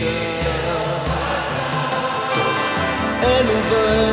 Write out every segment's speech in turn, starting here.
And Elle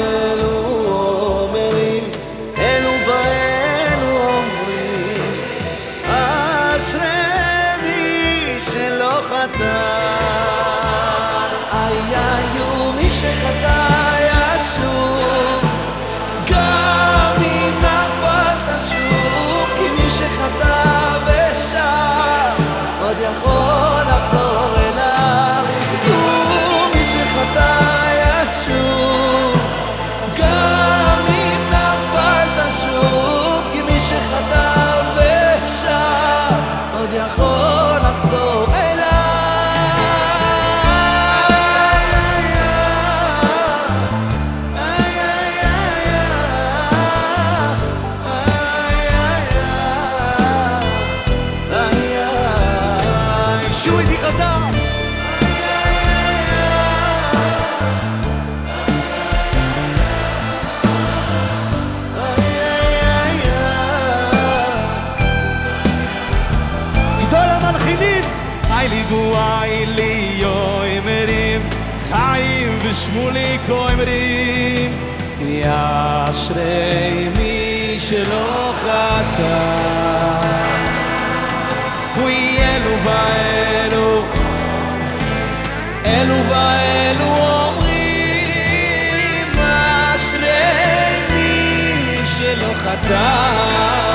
לי גוואי לי יוימרים חיים ושמולי קוימרים ישרי מי שלא חטא הוא יהיה אלו ואלו אלו ואלו אומרים אשרי מי שלא חטא.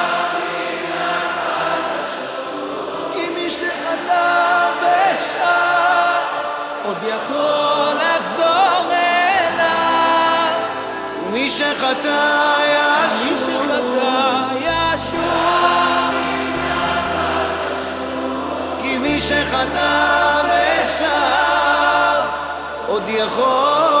עוד יכול לחזור אליו. ומי שחטא ישוב. ומי כי מי שחטא ושב עוד יכול